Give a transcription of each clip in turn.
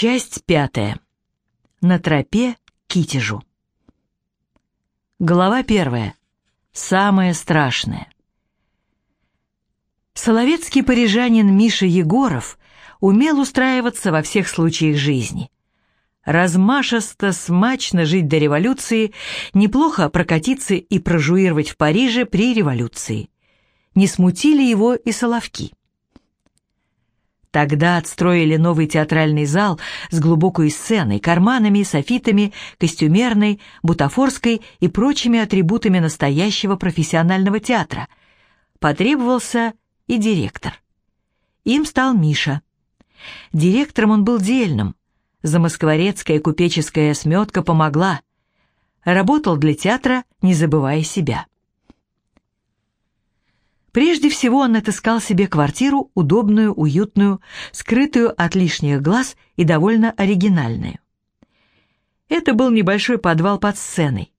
Часть пятая. На тропе Китежу. Глава первая. Самое страшное. Соловецкий парижанин Миша Егоров умел устраиваться во всех случаях жизни. Размашисто, смачно жить до революции, неплохо прокатиться и прожуировать в Париже при революции. Не смутили его и соловки. Тогда отстроили новый театральный зал с глубокой сценой, карманами, софитами, костюмерной, бутафорской и прочими атрибутами настоящего профессионального театра. Потребовался и директор. Им стал Миша. Директором он был дельным. Замоскворецкая купеческая сметка помогла. Работал для театра, не забывая себя. Прежде всего он отыскал себе квартиру, удобную, уютную, скрытую от лишних глаз и довольно оригинальную. Это был небольшой подвал под сценой.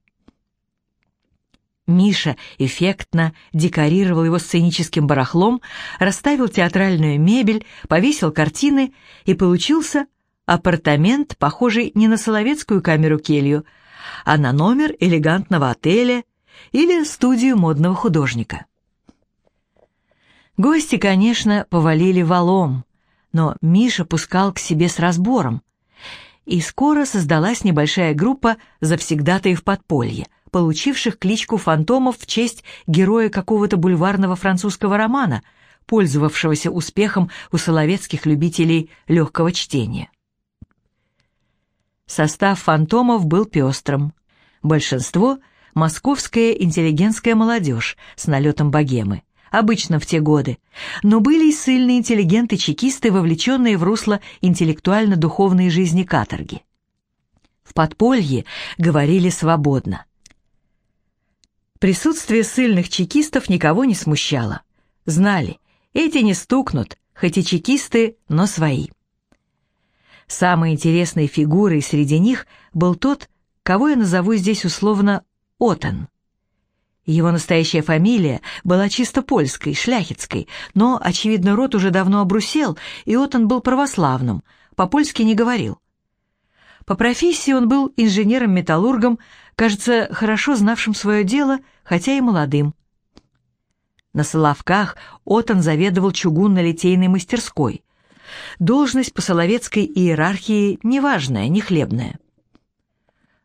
Миша эффектно декорировал его сценическим барахлом, расставил театральную мебель, повесил картины, и получился апартамент, похожий не на соловецкую камеру-келью, а на номер элегантного отеля или студию модного художника. Гости, конечно, повалили валом, но Миша пускал к себе с разбором. И скоро создалась небольшая группа завсегдатаев подполья, получивших кличку фантомов в честь героя какого-то бульварного французского романа, пользовавшегося успехом у соловецких любителей легкого чтения. Состав фантомов был пестрым. Большинство — московская интеллигентская молодежь с налетом богемы обычно в те годы, но были и сильные интеллигенты-чекисты, вовлеченные в русло интеллектуально-духовной жизни каторги. В подполье говорили свободно. Присутствие сильных чекистов никого не смущало. Знали, эти не стукнут, хоть и чекисты, но свои. Самой интересной фигурой среди них был тот, кого я назову здесь условно Отен – его настоящая фамилия была чисто польской, шляхетской, но, очевидно, род уже давно обрусел, и Отон был православным, по-польски не говорил. По профессии он был инженером-металлургом, кажется, хорошо знавшим свое дело, хотя и молодым. На Соловках Отон заведовал чугунно-литейной мастерской. Должность по соловецкой иерархии неважная, не хлебная.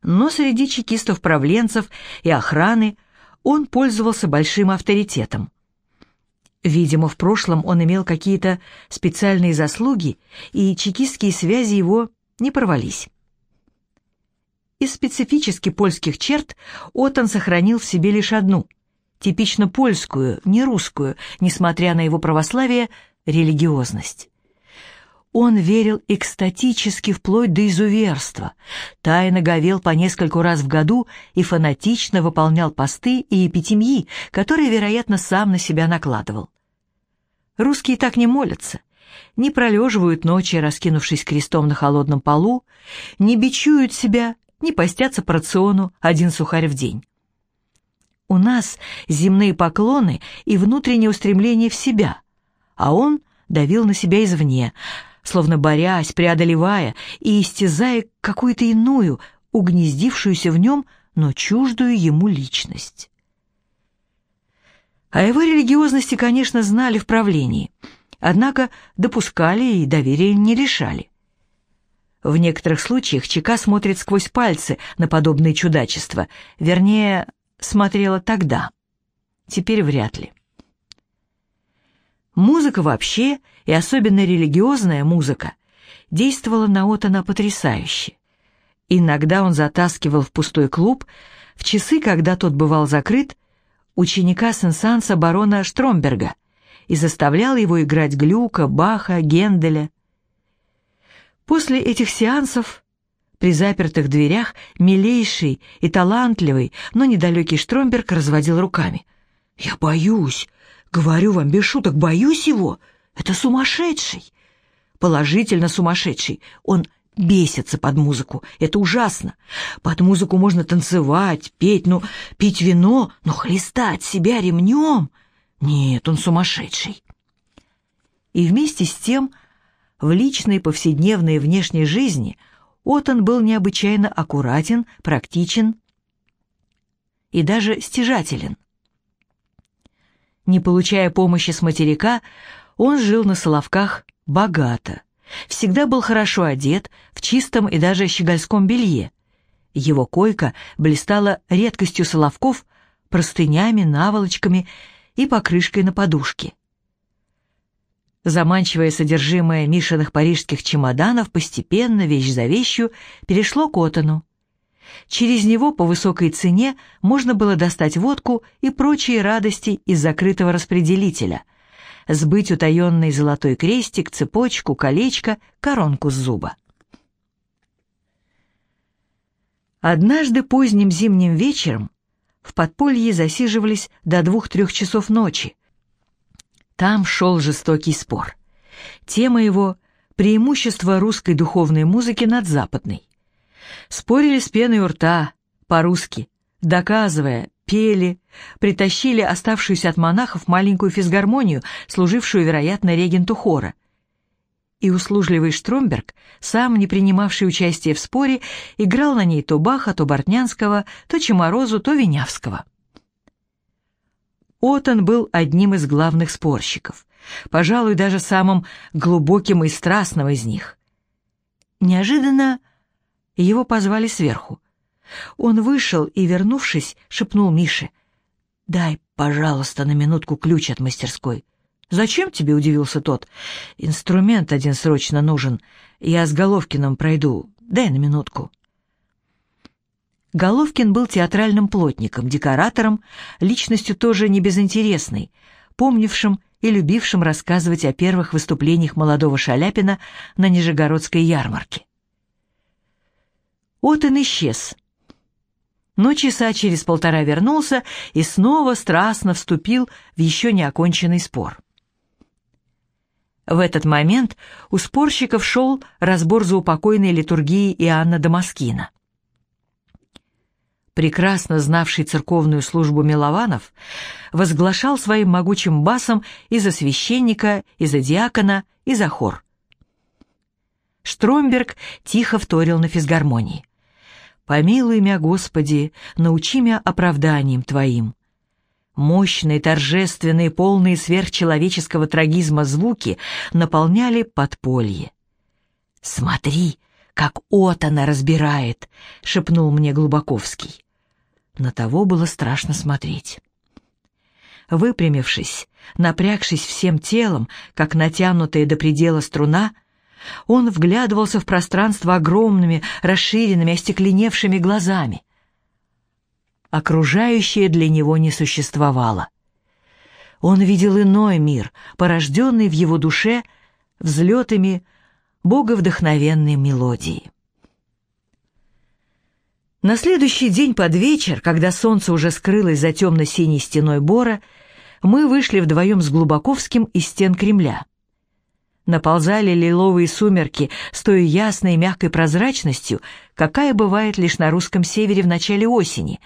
Но среди чекистов-правленцев и охраны он пользовался большим авторитетом. Видимо, в прошлом он имел какие-то специальные заслуги, и чекистские связи его не порвались. Из специфически польских черт Отон сохранил в себе лишь одну, типично польскую, не русскую, несмотря на его православие, религиозность. Он верил экстатически вплоть до изуверства, тайно говел по нескольку раз в году и фанатично выполнял посты и эпитемьи, которые, вероятно, сам на себя накладывал. Русские так не молятся, не пролеживают ночи, раскинувшись крестом на холодном полу, не бичуют себя, не постятся по рациону один сухарь в день. У нас земные поклоны и внутреннее устремление в себя, а он давил на себя извне — словно борясь, преодолевая и истязая какую-то иную, угнездившуюся в нем, но чуждую ему личность. О его религиозности, конечно, знали в правлении, однако допускали и доверия не решали. В некоторых случаях ЧК смотрит сквозь пальцы на подобные чудачества, вернее, смотрела тогда. Теперь вряд ли. Музыка вообще, и особенно религиозная музыка, действовала на Отона потрясающе. Иногда он затаскивал в пустой клуб, в часы, когда тот бывал закрыт, ученика сенсанса барона Штромберга и заставлял его играть Глюка, Баха, Генделя. После этих сеансов при запертых дверях милейший и талантливый, но недалекий Штромберг разводил руками. «Я боюсь, Говорю вам, без шуток, боюсь его. Это сумасшедший. Положительно сумасшедший. Он бесится под музыку. Это ужасно. Под музыку можно танцевать, петь, ну, пить вино, но хлестать себя ремнем... Нет, он сумасшедший. И вместе с тем в личной повседневной внешней жизни Отон был необычайно аккуратен, практичен и даже стяжателен. Не получая помощи с материка, он жил на Соловках богато, всегда был хорошо одет, в чистом и даже щегольском белье. Его койка блистала редкостью Соловков, простынями, наволочками и покрышкой на подушке. Заманчивое содержимое Мишиных парижских чемоданов постепенно, вещь за вещью, перешло к Отону. Через него по высокой цене можно было достать водку и прочие радости из закрытого распределителя, сбыть утаенный золотой крестик, цепочку, колечко, коронку с зуба. Однажды поздним зимним вечером в подполье засиживались до двух-трех часов ночи, там шел жестокий спор. Тема его — преимущество русской духовной музыки над западной. Спорили с пеной у рта, по-русски, доказывая, пели, притащили оставшуюся от монахов маленькую физгармонию, служившую, вероятно, регенту хора. И услужливый Штромберг, сам не принимавший участие в споре, играл на ней то Баха, то Бортнянского, то Чеморозу, то Винявского. Отон был одним из главных спорщиков, пожалуй, даже самым глубоким и страстным из них. Неожиданно его позвали сверху. Он вышел и, вернувшись, шепнул Мише, «Дай, пожалуйста, на минутку ключ от мастерской». «Зачем тебе?» — удивился тот. «Инструмент один срочно нужен. Я с Головкиным пройду. Дай на минутку». Головкин был театральным плотником, декоратором, личностью тоже не безинтересной, помнившим и любившим рассказывать о первых выступлениях молодого Шаляпина на Нижегородской ярмарке. Вот он исчез. Но часа через полтора вернулся и снова страстно вступил в еще не оконченный спор. В этот момент у спорщиков шел разбор заупокойной литургии Иоанна Дамаскина прекрасно знавший церковную службу Милованов, возглашал своим могучим басом и за священника, и за диакона, и за хор. Штромберг тихо вторил на физгармонии. «Помилуй мя, Господи, научи мя оправданием Твоим». Мощные, торжественные, полные сверхчеловеческого трагизма звуки наполняли подполье. «Смотри, как Отона разбирает!» — шепнул мне Глубоковский. На того было страшно смотреть. Выпрямившись, напрягшись всем телом, как натянутая до предела струна, он вглядывался в пространство огромными, расширенными, остекленевшими глазами. Окружающее для него не существовало. Он видел иной мир, порожденный в его душе взлетами боговдохновенной мелодии. На следующий день под вечер, когда солнце уже скрылось за темно-синей стеной бора, мы вышли вдвоем с Глубаковским из стен Кремля. Наползали лиловые сумерки с той ясной мягкой прозрачностью, какая бывает лишь на русском севере в начале осени,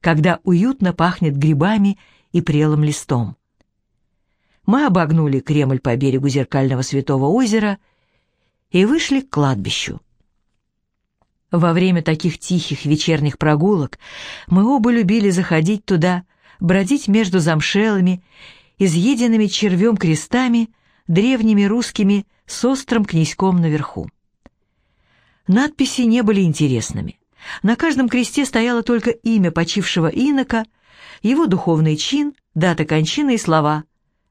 когда уютно пахнет грибами и прелым листом. Мы обогнули Кремль по берегу зеркального святого озера и вышли к кладбищу. Во время таких тихих вечерних прогулок мы оба любили заходить туда, бродить между замшелыми, изъеденными червем крестами, древними русскими с острым князьком наверху. Надписи не были интересными. На каждом кресте стояло только имя почившего инока, его духовный чин, дата кончины и слова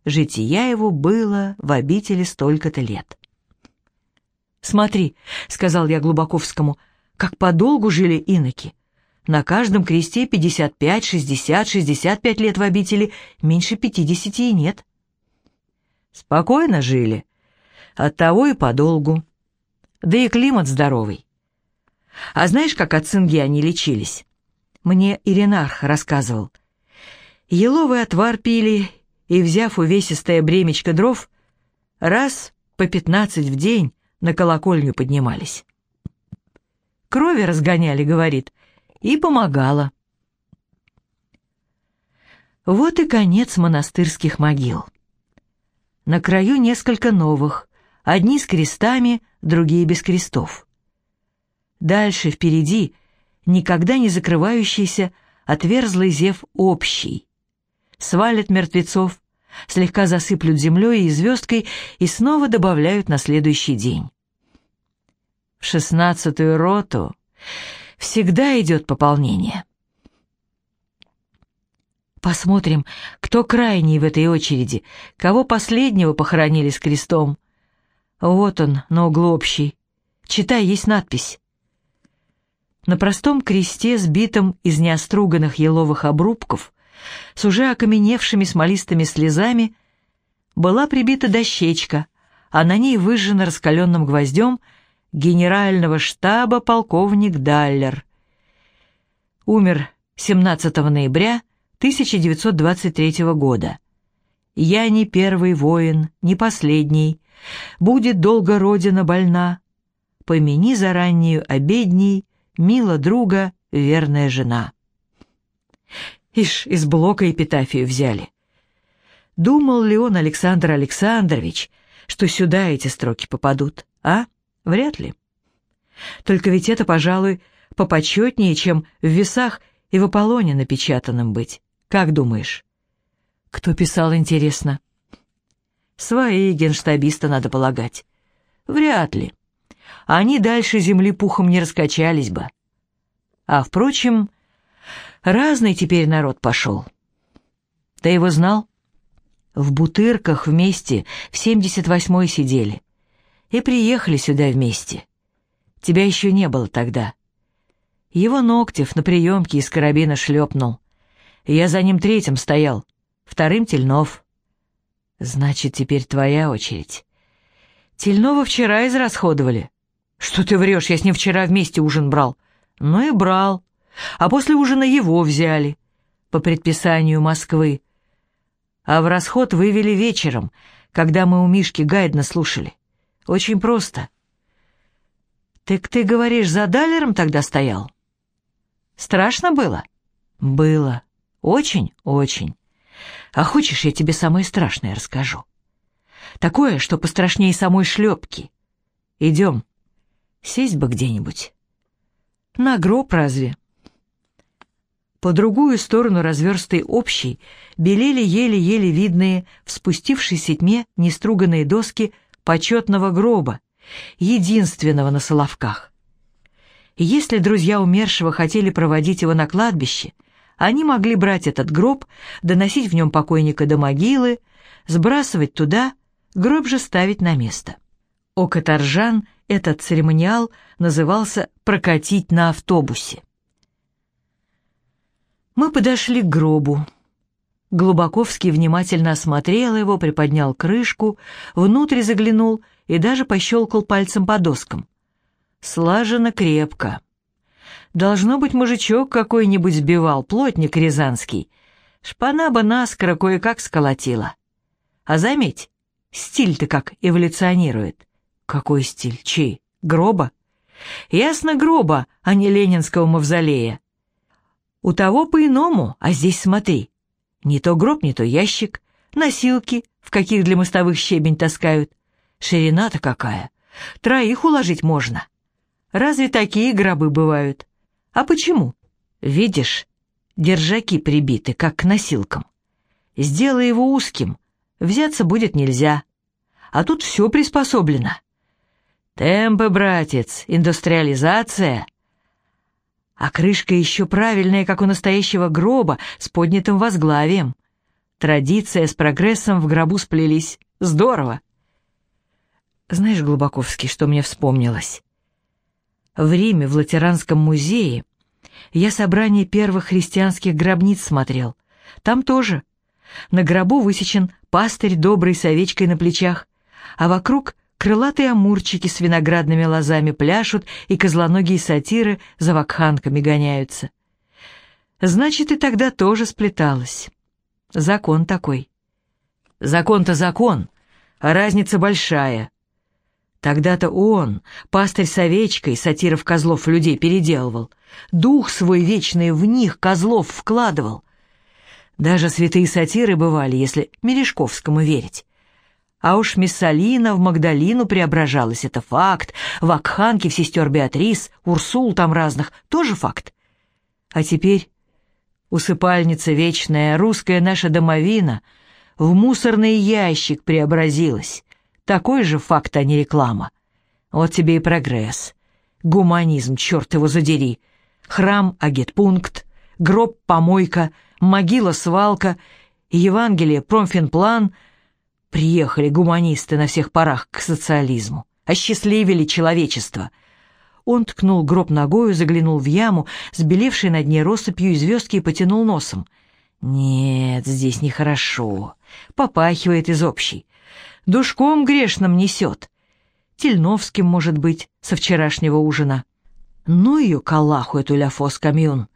«Жития его было в обители столько-то лет». «Смотри», — сказал я Глубоковскому, — как подолгу жили иноки. На каждом кресте 55, 60, 65 лет в обители, меньше 50 и нет. Спокойно жили. Оттого и подолгу. Да и климат здоровый. А знаешь, как от цинги они лечились? Мне Иринарх рассказывал. Еловый отвар пили и, взяв увесистое бремечко дров, раз по пятнадцать в день на колокольню поднимались крови разгоняли, говорит, и помогала. Вот и конец монастырских могил. На краю несколько новых, одни с крестами, другие без крестов. Дальше, впереди, никогда не закрывающийся отверзлый зев общий. Свалят мертвецов, слегка засыплют землей и звездкой и снова добавляют на следующий день. В шестнадцатую роту всегда идет пополнение. Посмотрим, кто крайний в этой очереди, кого последнего похоронили с крестом. Вот он, на углу общий. Читай, есть надпись. На простом кресте, сбитом из неоструганных еловых обрубков, с уже окаменевшими смолистыми слезами, была прибита дощечка, а на ней выжжена раскаленным гвоздем генерального штаба полковник Даллер. Умер 17 ноября 1923 года. «Я не первый воин, не последний, будет долго родина больна. Помяни за раннюю обедней, мила друга, верная жена». Ишь, из блока эпитафию взяли. Думал ли он, Александр Александрович, что сюда эти строки попадут, а? Вряд ли. Только ведь это, пожалуй, попочетнее, чем в весах и в Аполлоне напечатанным быть. Как думаешь? Кто писал, интересно? Свои генштабисты, надо полагать. Вряд ли. Они дальше земли пухом не раскачались бы. А, впрочем, разный теперь народ пошел. Ты его знал? В Бутырках вместе в 78-й сидели. И приехали сюда вместе. Тебя еще не было тогда. Его Ногтев на приемке из карабина шлепнул. Я за ним третьим стоял, вторым Тельнов. Значит, теперь твоя очередь. Тельнова вчера израсходовали. Что ты врешь, я с ним вчера вместе ужин брал. Ну и брал. А после ужина его взяли. По предписанию Москвы. А в расход вывели вечером, когда мы у Мишки Гайдна слушали. Очень просто. Так ты говоришь, за Далером тогда стоял? Страшно было? Было. Очень, очень. А хочешь, я тебе самое страшное расскажу? Такое, что пострашнее самой шлепки. Идем. Сесть бы где-нибудь. На гроб разве? По другую сторону разверстой общей белели еле-еле видные в спустившейся тьме неструганные доски почетного гроба, единственного на Соловках. Если друзья умершего хотели проводить его на кладбище, они могли брать этот гроб, доносить в нем покойника до могилы, сбрасывать туда, гроб же ставить на место. У каторжан этот церемониал назывался «прокатить на автобусе». Мы подошли к гробу. Глубоковский внимательно осмотрел его, приподнял крышку, внутрь заглянул и даже пощелкал пальцем по доскам. Слажено крепко. Должно быть, мужичок какой-нибудь сбивал, плотник рязанский. Шпана бы наскоро кое-как сколотила. А заметь, стиль-то как эволюционирует. Какой стиль? Чей? Гроба? Ясно, гроба, а не ленинского мавзолея. У того по-иному, а здесь смотри. Не то гроб, не то ящик, носилки, в каких для мостовых щебень таскают. Ширина-то какая. Троих уложить можно. Разве такие гробы бывают? А почему? Видишь, держаки прибиты, как к носилкам. Сделай его узким, взяться будет нельзя. А тут все приспособлено. Темпы, братец, индустриализация. А крышка еще правильная, как у настоящего гроба, с поднятым возглавием. Традиция с прогрессом в гробу сплелись. Здорово. Знаешь, Глубаковский, что мне вспомнилось? В Риме, в Латеранском музее, я собрание первых христианских гробниц смотрел. Там тоже. На гробу высечен пастырь добрый с овечкой на плечах, а вокруг крылатые амурчики с виноградными лозами пляшут, и козлоногие сатиры за вакханками гоняются. Значит, и тогда тоже сплеталось. Закон такой. Закон-то закон, а разница большая. Тогда-то он, пастырь с овечкой, сатиров козлов людей переделывал, дух свой вечный в них козлов вкладывал. Даже святые сатиры бывали, если Мережковскому верить. А уж Миссалина в Магдалину преображалась, это факт. В Акханке в сестер Беатрис, Урсул там разных, тоже факт. А теперь усыпальница вечная, русская наша домовина, в мусорный ящик преобразилась. Такой же факт, а не реклама. Вот тебе и прогресс. Гуманизм, черт его задери. Храм, агитпункт, гроб-помойка, могила-свалка, Евангелие, промфинплан — Приехали гуманисты на всех парах к социализму, осчастливили человечество. Он ткнул гроб ногою, заглянул в яму, сбелевшей на дне россыпью и звездки, и потянул носом. «Нет, здесь нехорошо. Попахивает из общей. Душком грешным несет. Тельновским, может быть, со вчерашнего ужина. Ну ее калаху, эту ляфос камюн.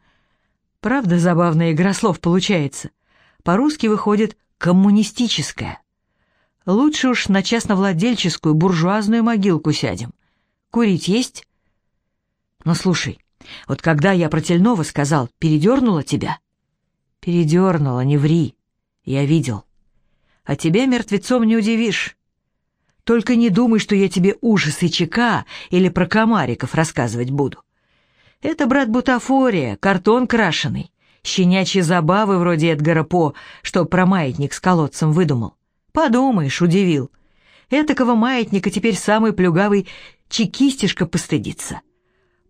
Правда, забавная игра слов получается. По-русски выходит «коммунистическая». Лучше уж на частновладельческую буржуазную могилку сядем. Курить есть? Но слушай, вот когда я про Тельнова сказал, передернула тебя? Передернула, не ври. Я видел. А тебя мертвецом не удивишь. Только не думай, что я тебе ужасы ЧК или про комариков рассказывать буду. Это, брат, бутафория, картон крашеный, щенячьи забавы вроде Эдгара По, что про маятник с колодцем выдумал. Подумаешь, удивил. Этакого маятника теперь самый плюгавый чекистишка постыдится.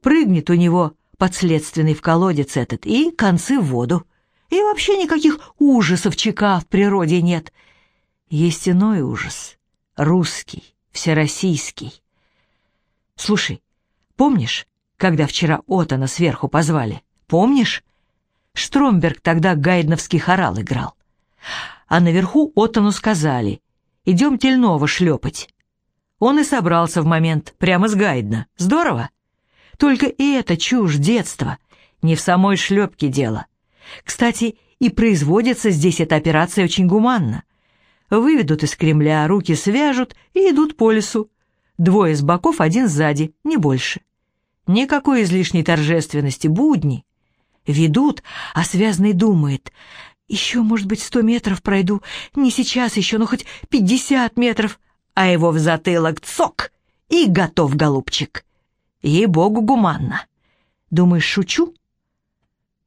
Прыгнет у него подследственный в колодец этот и концы в воду. И вообще никаких ужасов чека в природе нет. Есть иной ужас. Русский, всероссийский. Слушай, помнишь, когда вчера Отана сверху позвали? Помнишь? Штромберг тогда гайдновский хорал играл а наверху Оттону сказали «Идем Тельного шлепать». Он и собрался в момент, прямо с Гайдна. Здорово? Только и это чушь детства, не в самой шлепке дело. Кстати, и производится здесь эта операция очень гуманно. Выведут из Кремля, руки свяжут и идут по лесу. Двое с боков, один сзади, не больше. Никакой излишней торжественности, будни. Ведут, а связанный думает, еще, может быть, сто метров пройду. Не сейчас еще, но хоть пятьдесят метров. А его в затылок цок и готов, голубчик. Ей-богу, гуманно. Думаешь, шучу?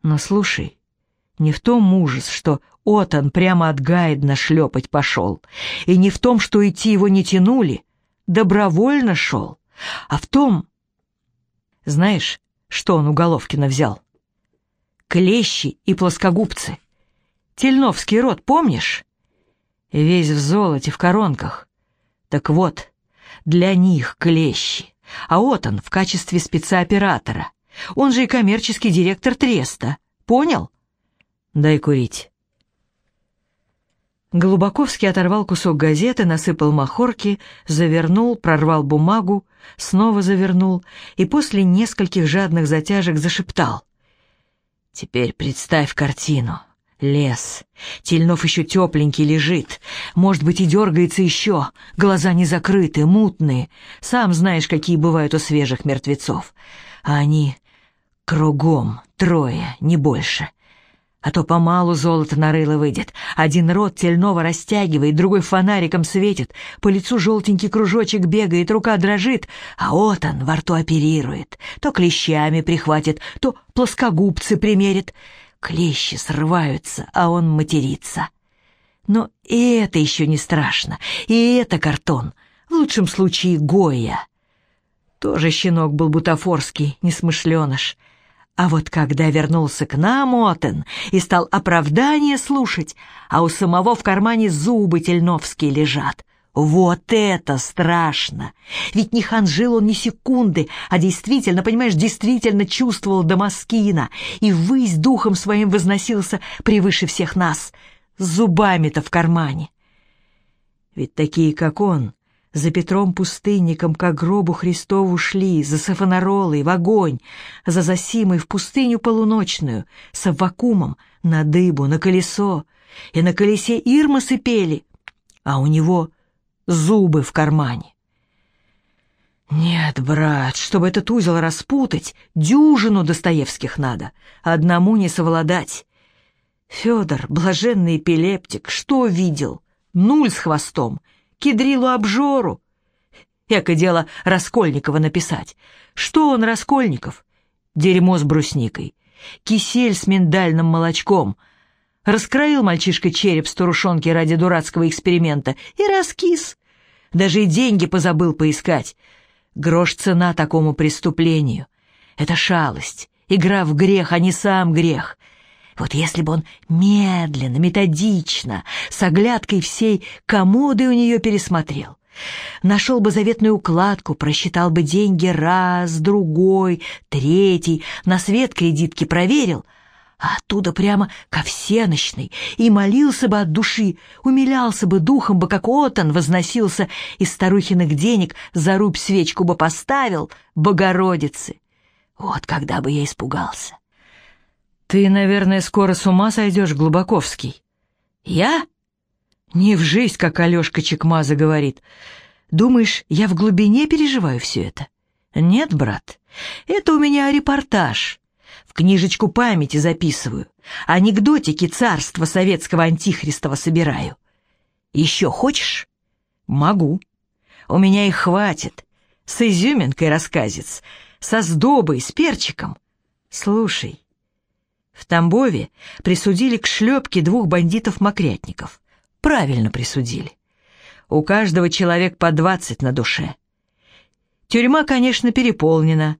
Но слушай, не в том ужас, что Отон прямо от Гайдна шлепать пошел, и не в том, что идти его не тянули, добровольно шел, а в том... Знаешь, что он у Головкина взял? Клещи и плоскогубцы — Тельновский род, помнишь? Весь в золоте, в коронках. Так вот, для них клещи. А вот он в качестве спецоператора. Он же и коммерческий директор Треста. Понял? Дай курить. Голубаковский оторвал кусок газеты, насыпал махорки, завернул, прорвал бумагу, снова завернул и после нескольких жадных затяжек зашептал. «Теперь представь картину. Лес. Тельнов еще тепленький лежит. Может быть, и дергается еще. Глаза не закрыты, мутные. Сам знаешь, какие бывают у свежих мертвецов. А они кругом, трое, не больше. А то помалу золото на рыло выйдет. Один рот тельного растягивает, другой фонариком светит, по лицу желтенький кружочек бегает, рука дрожит, а вот он во рту оперирует. То клещами прихватит, то плоскогубцы примерит. Клещи срываются, а он матерится. Но и это еще не страшно, и это картон, в лучшем случае Гоя. Тоже щенок был бутафорский, несмышленыш. А вот когда вернулся к нам Отен и стал оправдание слушать, а у самого в кармане зубы тельновские лежат, вот это страшно! Ведь не ханжил он ни секунды, а действительно, понимаешь, действительно чувствовал Дамаскина и ввысь духом своим возносился превыше всех нас, зубами-то в кармане. Ведь такие, как он, за Петром-пустынником к гробу Христову шли, за Сафонаролой в огонь, за Засимой в пустыню полуночную, с Аввакумом на дыбу, на колесо, и на колесе Ирмасы пели, а у него зубы в кармане. «Нет, брат, чтобы этот узел распутать, дюжину Достоевских надо, одному не совладать. Федор, блаженный эпилептик, что видел? Нуль с хвостом, кедрилу-обжору. Эко дело Раскольникова написать. Что он, Раскольников? Дерьмо с брусникой. Кисель с миндальным молочком. Раскроил мальчишка череп с турушонки ради дурацкого эксперимента и раскис. Даже и деньги позабыл поискать. Грош цена такому преступлению. Это шалость, игра в грех, а не сам грех. Вот если бы он медленно, методично, с оглядкой всей комоды у нее пересмотрел, нашел бы заветную укладку, просчитал бы деньги раз, другой, третий, на свет кредитки проверил — а оттуда прямо ко всеночной, и молился бы от души, умилялся бы духом бы, как отон возносился из старухиных денег, за рубь свечку бы поставил, Богородицы. Вот когда бы я испугался. Ты, наверное, скоро с ума сойдешь, Глубоковский. Я? Не в жизнь, как Алешка Чекмаза говорит. Думаешь, я в глубине переживаю все это? Нет, брат, это у меня репортаж в книжечку памяти записываю, анекдотики царства советского антихристова собираю. Еще хочешь? Могу. У меня их хватит. С изюминкой рассказец, со сдобой, с перчиком. Слушай, в Тамбове присудили к шлепке двух бандитов-мокрятников. Правильно присудили. У каждого человек по двадцать на душе. Тюрьма, конечно, переполнена,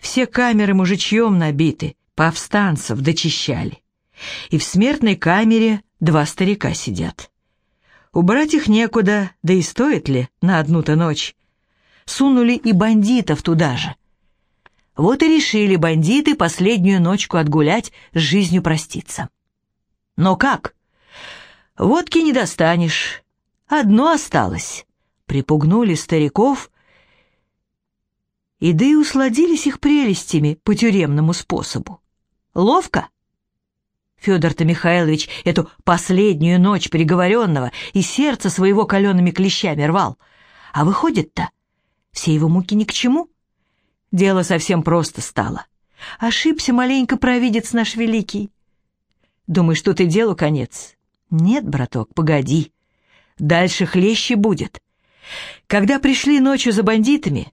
все камеры мужичьем набиты, повстанцев дочищали. И в смертной камере два старика сидят. Убрать их некуда, да и стоит ли на одну-то ночь. Сунули и бандитов туда же. Вот и решили бандиты последнюю ночку отгулять, с жизнью проститься. Но как? Водки не достанешь. Одно осталось. Припугнули стариков и да и усладились их прелестями по тюремному способу. Ловко? Федор-то Михайлович эту последнюю ночь приговоренного и сердце своего калеными клещами рвал. А выходит-то, все его муки ни к чему. Дело совсем просто стало. Ошибся маленько провидец наш великий. Думаешь, тут и делу конец? Нет, браток, погоди. Дальше хлеще будет. Когда пришли ночью за бандитами,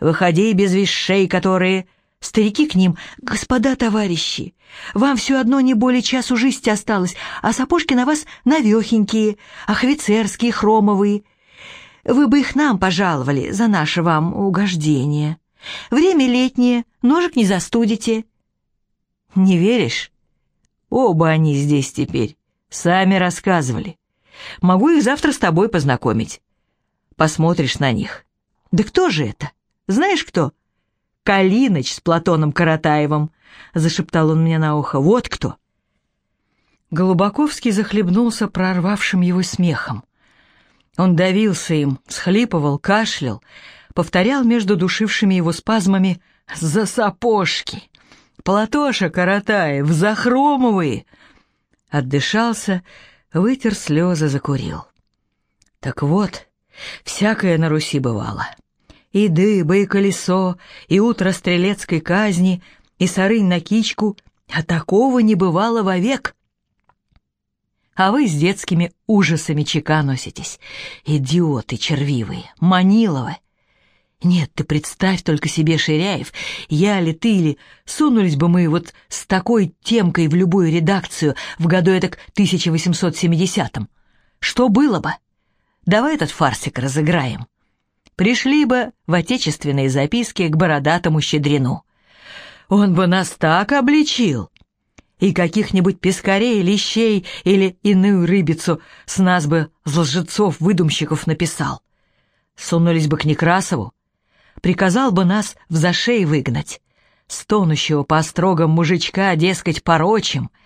Выходи без вещей, которые... Старики к ним, господа товарищи, вам все одно не более часу жизни осталось, а сапожки на вас навехенькие, офицерские, хромовые. Вы бы их нам пожаловали за наше вам угождение. Время летнее, ножик не застудите. Не веришь? Оба они здесь теперь, сами рассказывали. Могу их завтра с тобой познакомить. Посмотришь на них. Да кто же это? Знаешь кто?» «Калиныч с Платоном Каратаевым», — зашептал он мне на ухо. «Вот кто». Голубаковский захлебнулся прорвавшим его смехом. Он давился им, схлипывал, кашлял, повторял между душившими его спазмами «За сапожки!» «Платоша Каратаев, захромовые!» Отдышался, вытер слезы, закурил. Так вот, всякое на Руси бывало и дыба, и колесо, и утро стрелецкой казни, и сарынь на кичку, а такого не бывало вовек. А вы с детскими ужасами чека носитесь, идиоты червивые, маниловы. Нет, ты представь только себе, Ширяев, я ли ты ли, сунулись бы мы вот с такой темкой в любую редакцию в году этак 1870-м. Что было бы? Давай этот фарсик разыграем пришли бы в отечественные записки к бородатому щедрину. Он бы нас так обличил, и каких-нибудь пескарей, лещей или иную рыбицу с нас бы лжецов-выдумщиков написал. Сунулись бы к Некрасову, приказал бы нас в зашей выгнать, стонущего по строгам мужичка, дескать, порочим —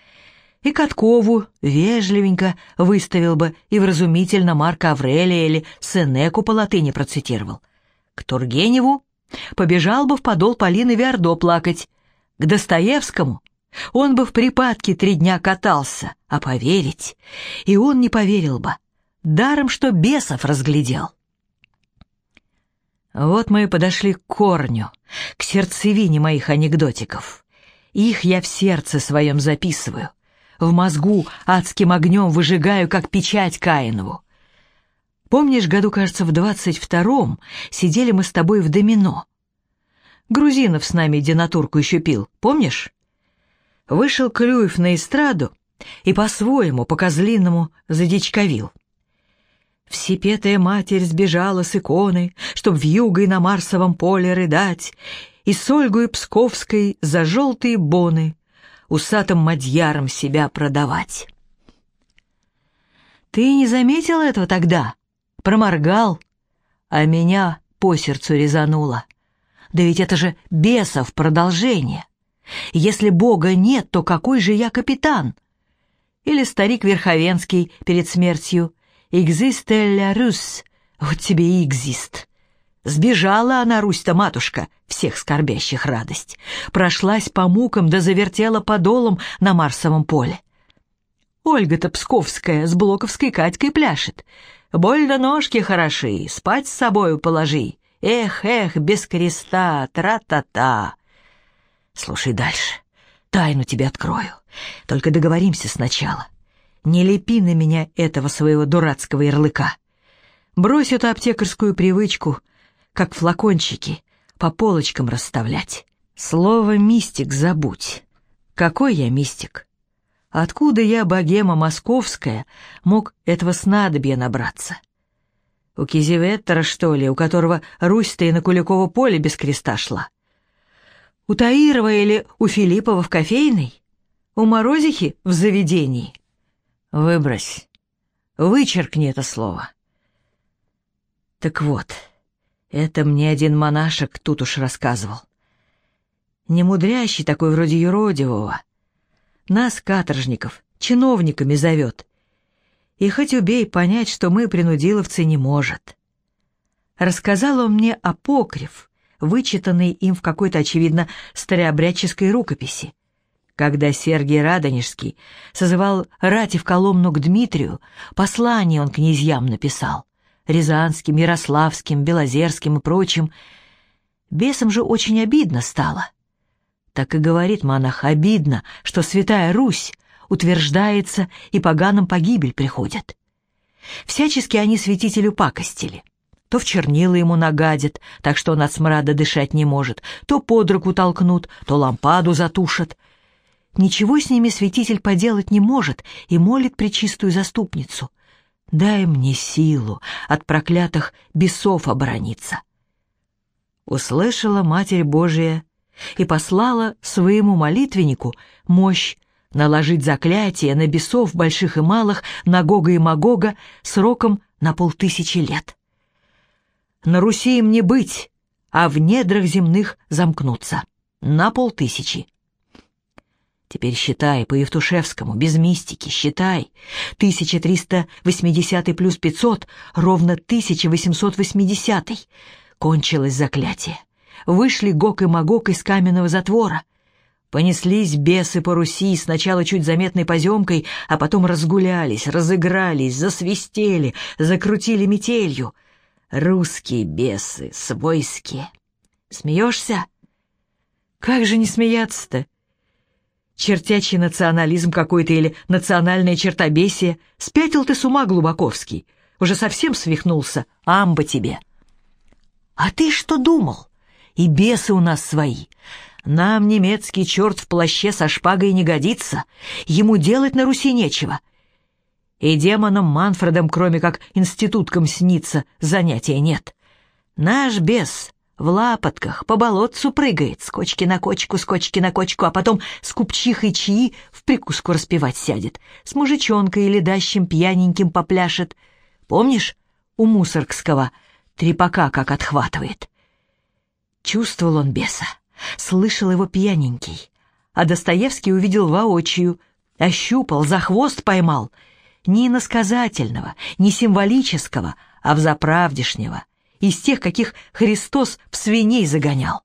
и Каткову вежливенько выставил бы и вразумительно Марка Аврелия или Сенеку по латыни процитировал. К Тургеневу побежал бы в подол Полины Виардо плакать. К Достоевскому он бы в припадке три дня катался, а поверить, и он не поверил бы, даром что бесов разглядел. Вот мы и подошли к корню, к сердцевине моих анекдотиков. Их я в сердце своем записываю — в мозгу адским огнем выжигаю, как печать Каинову. Помнишь, году, кажется, в двадцать втором сидели мы с тобой в домино? Грузинов с нами денатурку еще пил, помнишь? Вышел Клюев на эстраду и по-своему, по-козлиному задичковил. Всепетая матерь сбежала с иконы, Чтоб в юго и на Марсовом поле рыдать, И с Ольгой Псковской за желтые боны Усатым мадьяром себя продавать. Ты не заметил этого тогда? Проморгал, а меня по сердцу резануло. Да ведь это же бесов продолжение. Если Бога нет, то какой же я капитан? Или старик Верховенский перед смертью «Экзисте ля Рус», вот тебе и экзист. Сбежала она, Русь-то, матушка, всех скорбящих радость. Прошлась по мукам да завертела подолом на Марсовом поле. Ольга-то Псковская с Блоковской Катькой пляшет. Больно ножки хороши, спать с собою положи. Эх, эх, без креста, тра-та-та. Слушай дальше, тайну тебе открою. Только договоримся сначала. Не лепи на меня этого своего дурацкого ярлыка. Брось эту аптекарскую привычку, как флакончики, по полочкам расставлять. Слово «мистик» забудь. Какой я мистик? Откуда я, богема московская, мог этого снадобья набраться? У Кизиветтера, что ли, у которого Русь-то и на Куликово поле без креста шла? У Таирова или у Филиппова в кофейной? У Морозихи в заведении? Выбрось. Вычеркни это слово. Так вот, это мне один монашек тут уж рассказывал. Немудрящий такой вроде юродивого. Нас, каторжников, чиновниками зовет. И хоть убей, понять, что мы принудиловцы не может. Рассказал он мне апокриф, вычитанный им в какой-то, очевидно, старообрядческой рукописи. Когда Сергий Радонежский созывал рати в Коломну к Дмитрию, послание он князьям написал, Рязанским, Ярославским, Белозерским и прочим. Бесам же очень обидно стало. Так и говорит монах, обидно, что Святая Русь утверждается и поганым погибель приходит. Всячески они святителю пакостили. То в чернила ему нагадят, так что он от смрада дышать не может, то под руку толкнут, то лампаду затушат — Ничего с ними святитель поделать не может и молит пречистую заступницу. «Дай мне силу от проклятых бесов оборониться». Услышала Матерь Божия и послала своему молитвеннику мощь наложить заклятие на бесов больших и малых, на Гога и Магога сроком на полтысячи лет. На Руси им не быть, а в недрах земных замкнуться. На полтысячи. Теперь считай по Евтушевскому, без мистики, считай. 1380 плюс 500 ровно 1880. Кончилось заклятие. Вышли Гок и Магок из каменного затвора. Понеслись бесы по Руси, сначала чуть заметной поземкой, а потом разгулялись, разыгрались, засвистели, закрутили метелью. Русские бесы, свойские. Смеешься? Как же не смеяться-то? Чертячий национализм какой-то или национальное чертобесие. Спятил ты с ума, Глубоковский. Уже совсем свихнулся. Амба тебе. А ты что думал? И бесы у нас свои. Нам немецкий черт в плаще со шпагой не годится. Ему делать на Руси нечего. И демонам Манфредом, кроме как институткам снится, занятия нет. Наш бес в лапотках по болотцу прыгает, с кочки на кочку, с кочки на кочку, а потом с купчихой чаи в прикуску распевать сядет, с мужичонкой или дащим пьяненьким попляшет. Помнишь, у Мусоргского трепака как отхватывает? Чувствовал он беса, слышал его пьяненький, а Достоевский увидел воочию, ощупал, за хвост поймал, не иносказательного, не символического, а взаправдешнего — из тех, каких Христос в свиней загонял.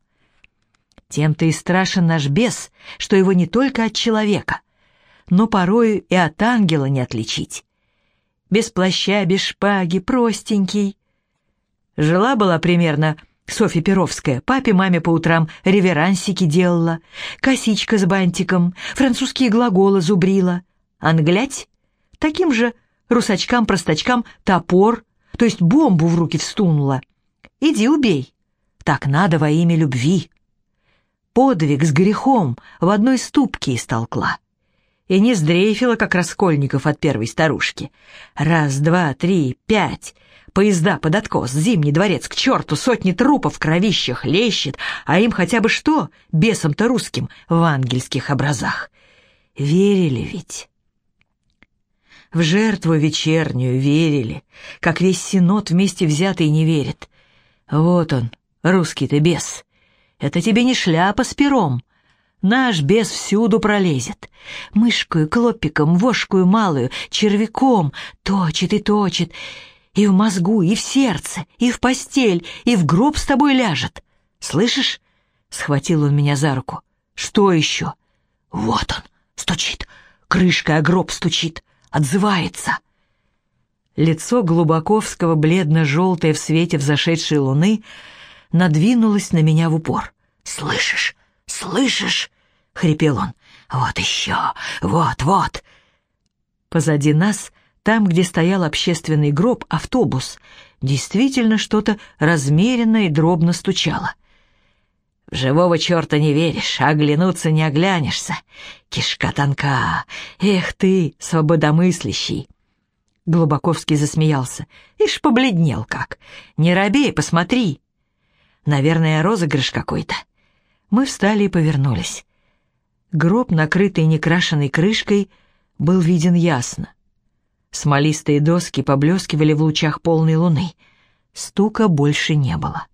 Тем-то и страшен наш бес, что его не только от человека, но порою и от ангела не отличить. Без плаща, без шпаги, простенький. Жила-была примерно Софья Перовская, папе, маме по утрам реверансики делала, косичка с бантиком, французские глаголы зубрила. Англять? Таким же русачкам-простачкам топор, то есть бомбу в руки встунула. Иди убей. Так надо во имя любви. Подвиг с грехом в одной ступке истолкла. И не сдрейфила, как Раскольников от первой старушки. Раз, два, три, пять. Поезда под откос, Зимний дворец, к черту, сотни трупов, кровища хлещет, а им хотя бы что, бесом-то русским, в ангельских образах. Верили ведь. В жертву вечернюю верили, как весь синод вместе взятый не верит. Вот он, русский-то бес. Это тебе не шляпа с пером. Наш бес всюду пролезет. Мышкою, клопиком, вошкую малую, червяком точит и точит. И в мозгу, и в сердце, и в постель, и в гроб с тобой ляжет. Слышишь? Схватил он меня за руку. Что еще? Вот он, стучит. Крышкой о гроб стучит. Отзывается. Лицо Глубоковского, бледно-желтое в свете взошедшей луны, надвинулось на меня в упор. «Слышишь? Слышишь?» — хрипел он. «Вот еще! Вот, вот!» Позади нас, там, где стоял общественный гроб, автобус, действительно что-то размеренно и дробно стучало. В живого черта не веришь, а оглянуться не оглянешься. Кишка тонка. Эх ты, свободомыслящий. Глубоковский засмеялся. Ишь, побледнел как. Не робей, посмотри. Наверное, розыгрыш какой-то. Мы встали и повернулись. Гроб, накрытый некрашенной крышкой, был виден ясно. Смолистые доски поблескивали в лучах полной луны. Стука больше не было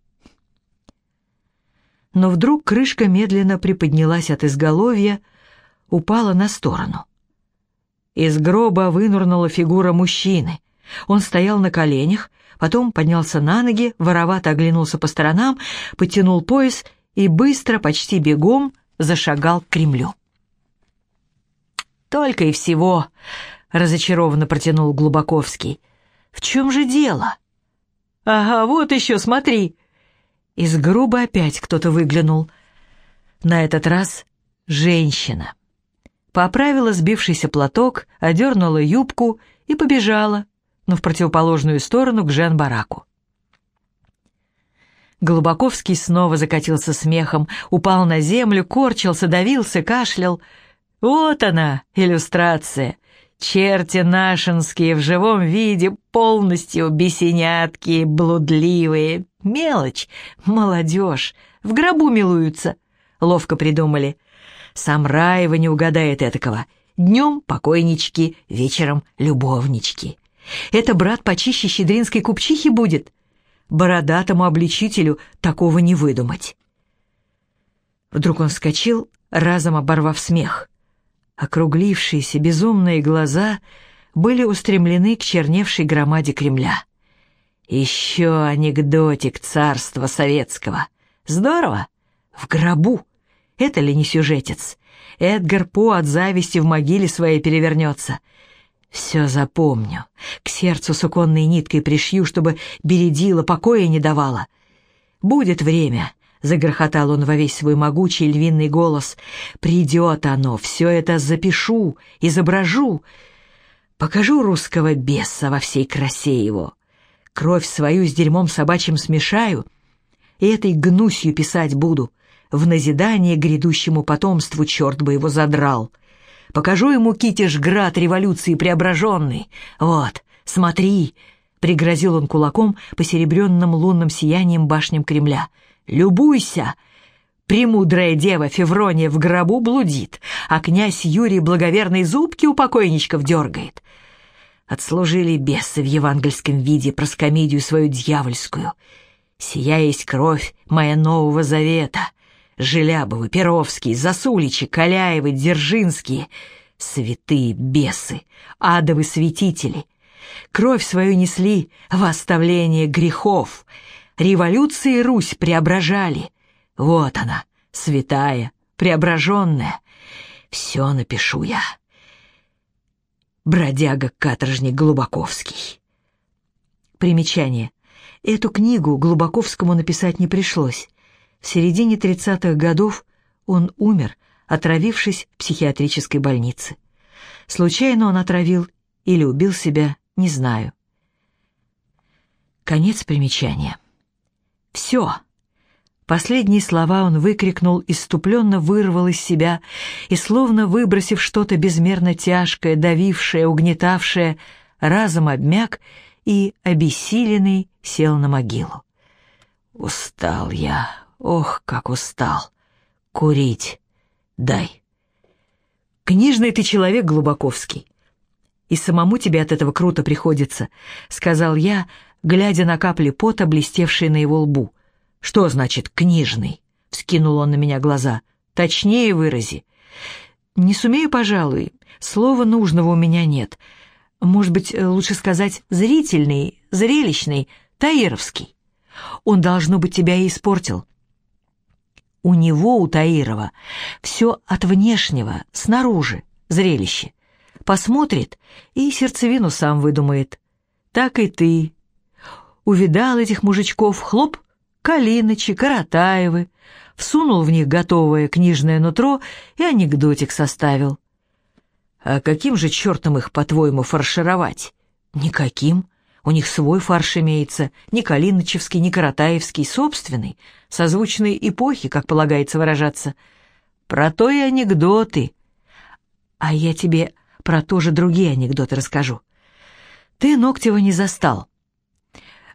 но вдруг крышка медленно приподнялась от изголовья, упала на сторону. Из гроба вынурнула фигура мужчины. Он стоял на коленях, потом поднялся на ноги, воровато оглянулся по сторонам, потянул пояс и быстро, почти бегом, зашагал к Кремлю. «Только и всего», — разочарованно протянул Глубоковский. «В чем же дело?» «Ага, вот еще, смотри!» Из груба опять кто-то выглянул. На этот раз женщина. Поправила сбившийся платок, одернула юбку и побежала, но в противоположную сторону к Жен-бараку. Глубоковский снова закатился смехом, упал на землю, корчился, давился, кашлял. Вот она, иллюстрация. Черти нашинские в живом виде, полностью бесенятки, блудливые. Мелочь, молодежь, в гробу милуются. Ловко придумали. Сам Раева не угадает этакого. Днем покойнички, вечером любовнички. Это брат почище щедринской купчихи будет. Бородатому обличителю такого не выдумать. Вдруг он вскочил, разом оборвав смех. Округлившиеся безумные глаза были устремлены к черневшей громаде Кремля. Еще анекдотик царства советского. Здорово? В гробу. Это ли не сюжетец? Эдгар По от зависти в могиле своей перевернется. Все запомню. К сердцу суконной ниткой пришью, чтобы бередила, покоя не давала. Будет время, — загрохотал он во весь свой могучий львиный голос. «Придет оно, все это запишу, изображу. Покажу русского беса во всей красе его. Кровь свою с дерьмом собачьим смешаю, и этой гнусью писать буду. В назидание грядущему потомству черт бы его задрал. Покажу ему китеж-град революции преображенный. Вот, смотри!» — пригрозил он кулаком по серебренным лунным сиянием башням Кремля — Любуйся!» Премудрая дева Феврония в гробу блудит, а князь Юрий благоверной зубки у покойничков дергает. Отслужили бесы в евангельском виде проскомидию свою дьявольскую. Сия есть кровь моя нового завета. Желябовы, Перовские, Засуличи, Каляевы, Дзержинские — святые бесы, адовы святители. Кровь свою несли в оставление грехов — Революции Русь преображали. Вот она, святая, преображенная. Все напишу я. Бродяга-каторжник Глубоковский. Примечание. Эту книгу Глубоковскому написать не пришлось. В середине 30-х годов он умер, отравившись в психиатрической больнице. Случайно он отравил или убил себя, не знаю. Конец примечания. «Все!» Последние слова он выкрикнул, иступленно вырвал из себя и, словно выбросив что-то безмерно тяжкое, давившее, угнетавшее, разом обмяк и, обессиленный, сел на могилу. «Устал я, ох, как устал! Курить дай!» «Книжный ты человек, Глубоковский, и самому тебе от этого круто приходится», — сказал я, глядя на капли пота, блестевшие на его лбу. «Что значит «книжный»?» — вскинул он на меня глаза. «Точнее вырази». «Не сумею, пожалуй. Слова нужного у меня нет. Может быть, лучше сказать «зрительный», «зрелищный», «таировский». Он, должно быть, тебя и испортил. У него, у Таирова, все от внешнего, снаружи, зрелище. Посмотрит и сердцевину сам выдумает. Так и ты. Увидал этих мужичков, хлоп, Калинычи, Каратаевы, всунул в них готовое книжное нутро и анекдотик составил. А каким же чертом их, по-твоему, фаршировать? Никаким. У них свой фарш имеется, не Калинычевский, не Каратаевский, собственный, созвучной эпохи, как полагается выражаться. Про то и анекдоты. А я тебе про то же другие анекдоты расскажу. Ты Ноктева не застал.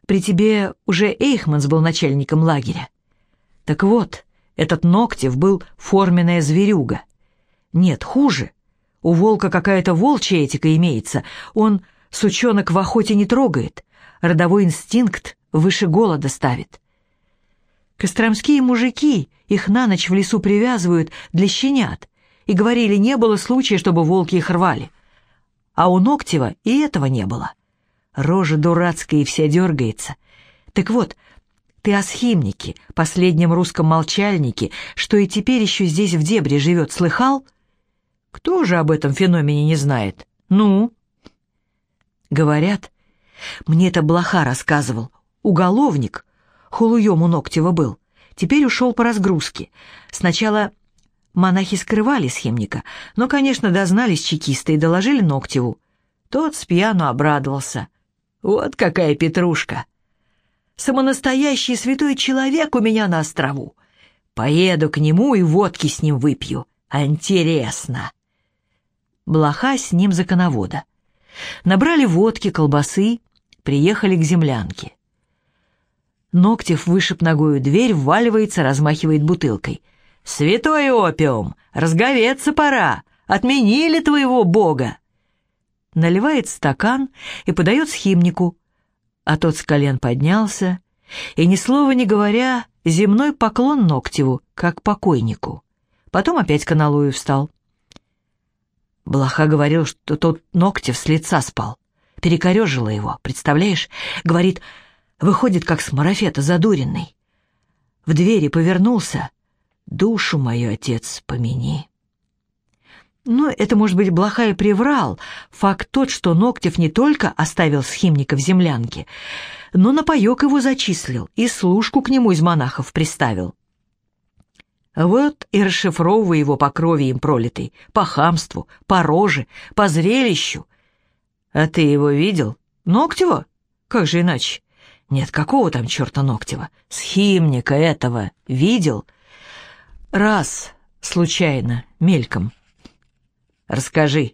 При тебе уже Эйхманс был начальником лагеря. Так вот, этот Ноктев был форменная зверюга. Нет, хуже. У волка какая-то волчья этика имеется. Он сучонок в охоте не трогает. Родовой инстинкт выше голода ставит. Костромские мужики их на ночь в лесу привязывают для щенят. И говорили, не было случая, чтобы волки их рвали. А у Ноктева и этого не было. Рожа дурацкая и вся дергается. Так вот, ты о схимнике, последнем русском молчальнике, что и теперь еще здесь в дебре живет, слыхал? Кто же об этом феномене не знает? Ну? Говорят, мне это блоха рассказывал, уголовник, хулуем у Ноктева был, теперь ушел по разгрузке. Сначала монахи скрывали схемника, но, конечно, дознались чекисты и доложили Ноктеву. Тот с пьяну обрадовался. Вот какая петрушка! Самонастоящий святой человек у меня на острову. Поеду к нему и водки с ним выпью. Интересно. Блоха с ним законовода. Набрали водки, колбасы, приехали к землянке. Ноктев вышиб ногою дверь, вваливается, размахивает бутылкой. «Святой опиум! Разговеться пора! Отменили твоего бога!» Наливает стакан и подает схимнику, а тот с колен поднялся и, ни слова не говоря, земной поклон Ноктеву, как покойнику. Потом опять к аналою встал. Блоха говорил, что тот Ноктев с лица спал. Перекорежило его, представляешь? Говорит, выходит, как с марафета задуренный. В двери повернулся. «Душу мою, отец, помяни». Но это, может быть, Блохай приврал. Факт тот, что Ноктев не только оставил схимника в землянке, но на паёк его зачислил и служку к нему из монахов приставил. Вот и расшифровывай его по крови им пролитой, по хамству, по роже, по зрелищу. А ты его видел? Ноктева? Как же иначе? Нет, какого там черта Ноктева? Схимника этого видел? Раз, случайно, мельком. Расскажи».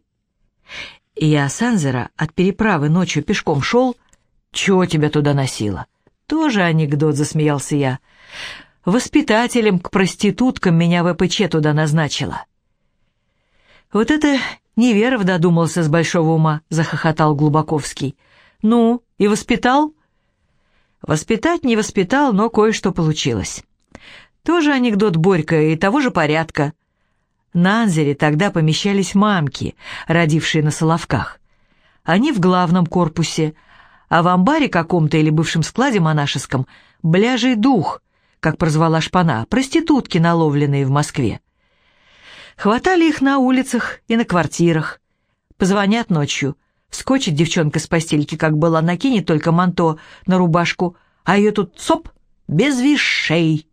Я с Анзера от переправы ночью пешком шел. Чего тебя туда носило? Тоже анекдот, засмеялся я. Воспитателем к проституткам меня ВПЧ туда назначила. Вот это Неверов додумался с большого ума, захохотал Глубоковский. Ну, и воспитал? Воспитать не воспитал, но кое-что получилось. Тоже анекдот Борька и того же порядка. На Анзере тогда помещались мамки, родившие на Соловках. Они в главном корпусе, а в амбаре каком-то или бывшем складе монашеском бляжий дух, как прозвала шпана, проститутки, наловленные в Москве. Хватали их на улицах и на квартирах. Позвонят ночью, вскочит девчонка с постельки, как была, накинет только манто на рубашку, а ее тут, соп, без вишей.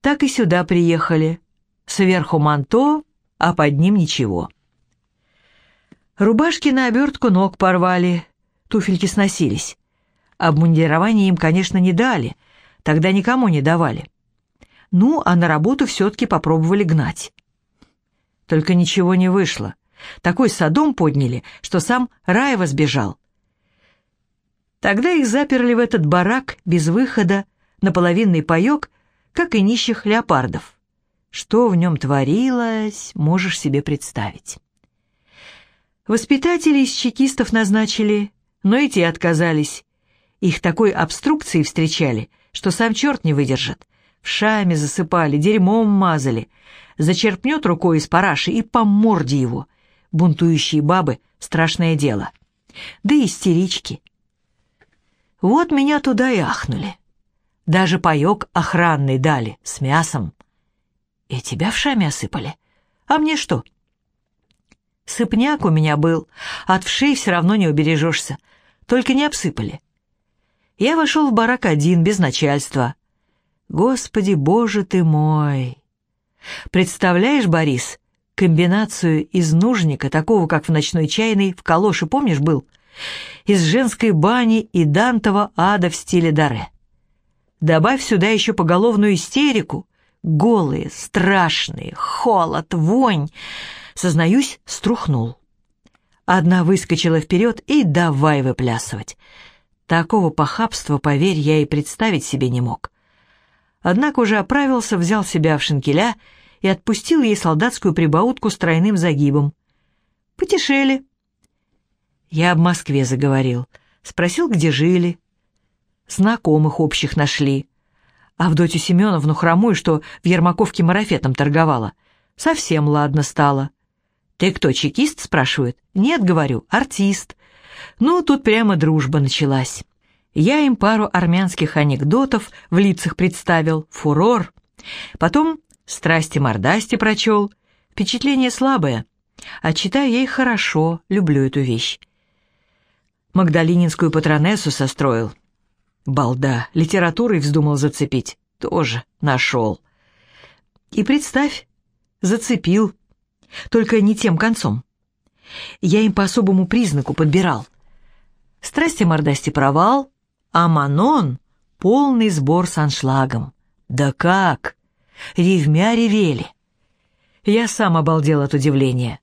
Так и сюда приехали, Сверху манто, а под ним ничего. Рубашки на обертку ног порвали, туфельки сносились. Обмундирование им, конечно, не дали, тогда никому не давали. Ну, а на работу все-таки попробовали гнать. Только ничего не вышло. Такой садом подняли, что сам Раева сбежал. Тогда их заперли в этот барак без выхода, на половинный паек, как и нищих леопардов. Что в нем творилось, можешь себе представить. Воспитателей из чекистов назначили, но и те отказались. Их такой обструкцией встречали, что сам черт не выдержит. В шаме засыпали, дерьмом мазали. Зачерпнет рукой из параши и по морде его. Бунтующие бабы — страшное дело. Да и истерички. Вот меня туда и ахнули. Даже паек охранный дали, с мясом. И тебя в шаме осыпали. А мне что? Сыпняк у меня был, от вшей все равно не убережешься. Только не обсыпали. Я вошел в барак один, без начальства. Господи, боже ты мой! Представляешь, Борис, комбинацию из нужника, такого, как в ночной чайной, в калоше, помнишь, был? Из женской бани и дантова ада в стиле Даре. Добавь сюда еще поголовную истерику. Голые, страшные, холод, вонь. Сознаюсь, струхнул. Одна выскочила вперед и давай выплясывать. Такого похабства, поверь, я и представить себе не мог. Однако уже оправился, взял себя в шинкеля и отпустил ей солдатскую прибаутку с тройным загибом. Потешели. Я об Москве заговорил. Спросил, где жили. Знакомых общих нашли. Авдотью Семеновну хромую, что в Ермаковке марафетом торговала. Совсем ладно стало. «Ты кто, чекист?» — спрашивают. «Нет, — говорю, — артист». Ну, тут прямо дружба началась. Я им пару армянских анекдотов в лицах представил, фурор. Потом страсти-мордасти прочел. Впечатление слабое, а читаю их хорошо, люблю эту вещь. Магдалининскую патронессу состроил. Балда, литературой вздумал зацепить. Тоже нашел. И представь, зацепил, только не тем концом. Я им по особому признаку подбирал. Страсти-мордасти провал, а Манон — полный сбор с аншлагом. Да как! Ревмя ревели. Я сам обалдел от удивления.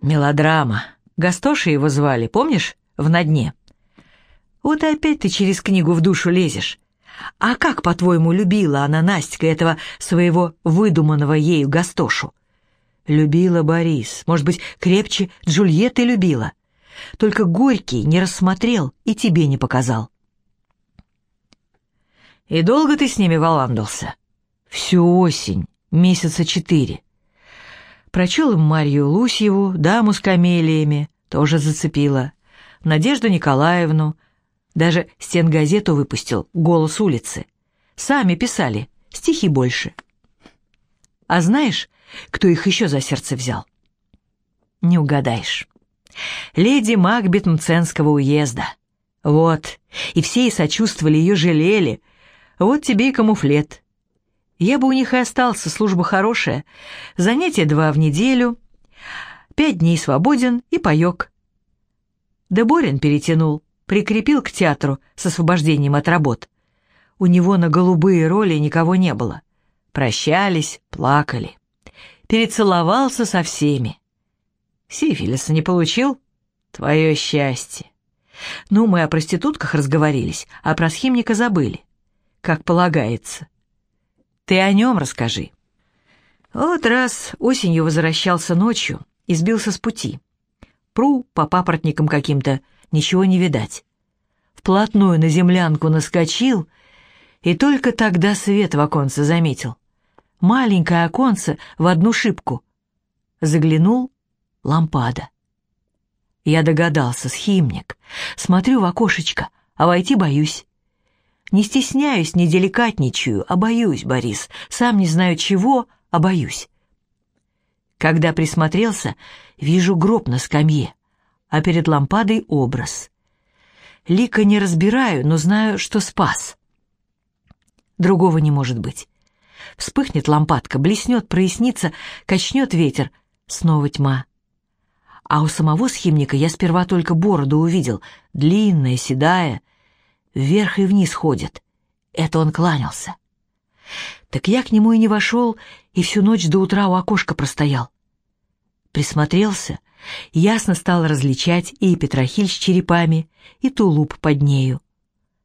Мелодрама. Гастоши его звали, помнишь? В «На дне». Вот и опять ты через книгу в душу лезешь. А как, по-твоему, любила она Настя этого своего выдуманного ею Гастошу? Любила Борис, может быть, крепче Джульетты любила. Только Горький не рассмотрел и тебе не показал. И долго ты с ними валандался? Всю осень, месяца четыре. Прочел им Марью Лусьеву, даму с камелиями, тоже зацепила. Надежду Николаевну, даже стенгазету выпустил «Голос улицы». Сами писали, стихи больше. А знаешь, кто их еще за сердце взял? Не угадаешь леди Макбет Мценского уезда. Вот, и все и сочувствовали, ее жалели. Вот тебе и камуфлет. Я бы у них и остался, служба хорошая. Занятия два в неделю, пять дней свободен и паек. Да Борин перетянул, прикрепил к театру с освобождением от работ. У него на голубые роли никого не было. Прощались, плакали. Перецеловался со всеми. Сифилиса не получил? Твое счастье. Ну, мы о проститутках разговорились, а про схимника забыли. Как полагается. Ты о нем расскажи. Вот раз осенью возвращался ночью и сбился с пути. Пру по папоротникам каким-то, ничего не видать. Вплотную на землянку наскочил, и только тогда свет в оконце заметил. Маленькое оконце в одну шибку. Заглянул лампада. Я догадался, схимник. Смотрю в окошечко, а войти боюсь. Не стесняюсь, не деликатничаю, а боюсь, Борис. Сам не знаю чего, а боюсь. Когда присмотрелся, вижу гроб на скамье, а перед лампадой образ. Лика не разбираю, но знаю, что спас. Другого не может быть. Вспыхнет лампадка, блеснет, прояснится, качнет ветер, снова тьма А у самого схимника я сперва только бороду увидел, длинная, седая, вверх и вниз ходит. Это он кланялся. Так я к нему и не вошел, и всю ночь до утра у окошка простоял. Присмотрелся, ясно стал различать и Петрохиль с черепами, и тулуп под нею.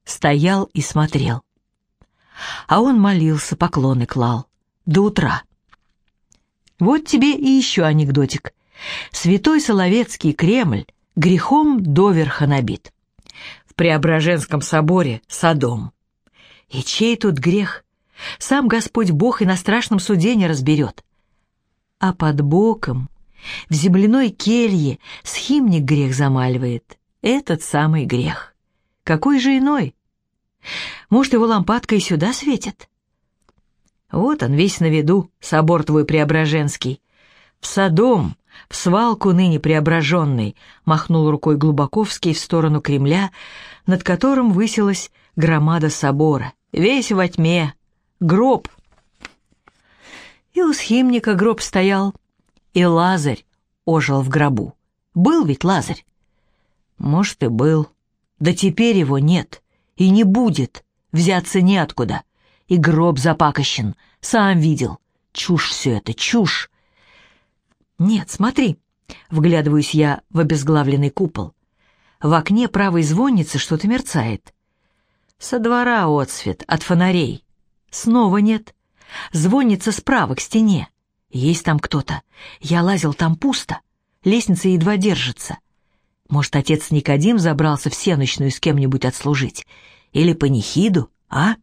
Стоял и смотрел. А он молился, поклоны клал. До утра. Вот тебе и еще анекдотик. Святой Соловецкий Кремль грехом доверха набит. В Преображенском соборе Содом. И чей тут грех? Сам Господь Бог и на страшном суде не разберет. А под боком, в земляной келье, схимник грех замаливает. Этот самый грех. Какой же иной? Может, его лампадка и сюда светит? Вот он весь на виду, собор твой Преображенский. В Содом, в свалку ныне преображенный, махнул рукой Глубоковский в сторону Кремля, над которым высилась громада собора. Весь во тьме, гроб. И у схимника гроб стоял, и Лазарь ожил в гробу. Был ведь Лазарь? Может, и был. Да теперь его нет, и не будет, взяться неоткуда. И гроб запакощен, сам видел. Чушь все это, чушь. Нет, смотри, вглядываюсь я в обезглавленный купол. В окне правой звонницы что-то мерцает. Со двора отсвет от фонарей. Снова нет. Звонится справа к стене. Есть там кто-то. Я лазил, там пусто. Лестница едва держится. Может, отец Никодим забрался в сеночную с кем-нибудь отслужить? Или панихиду, а?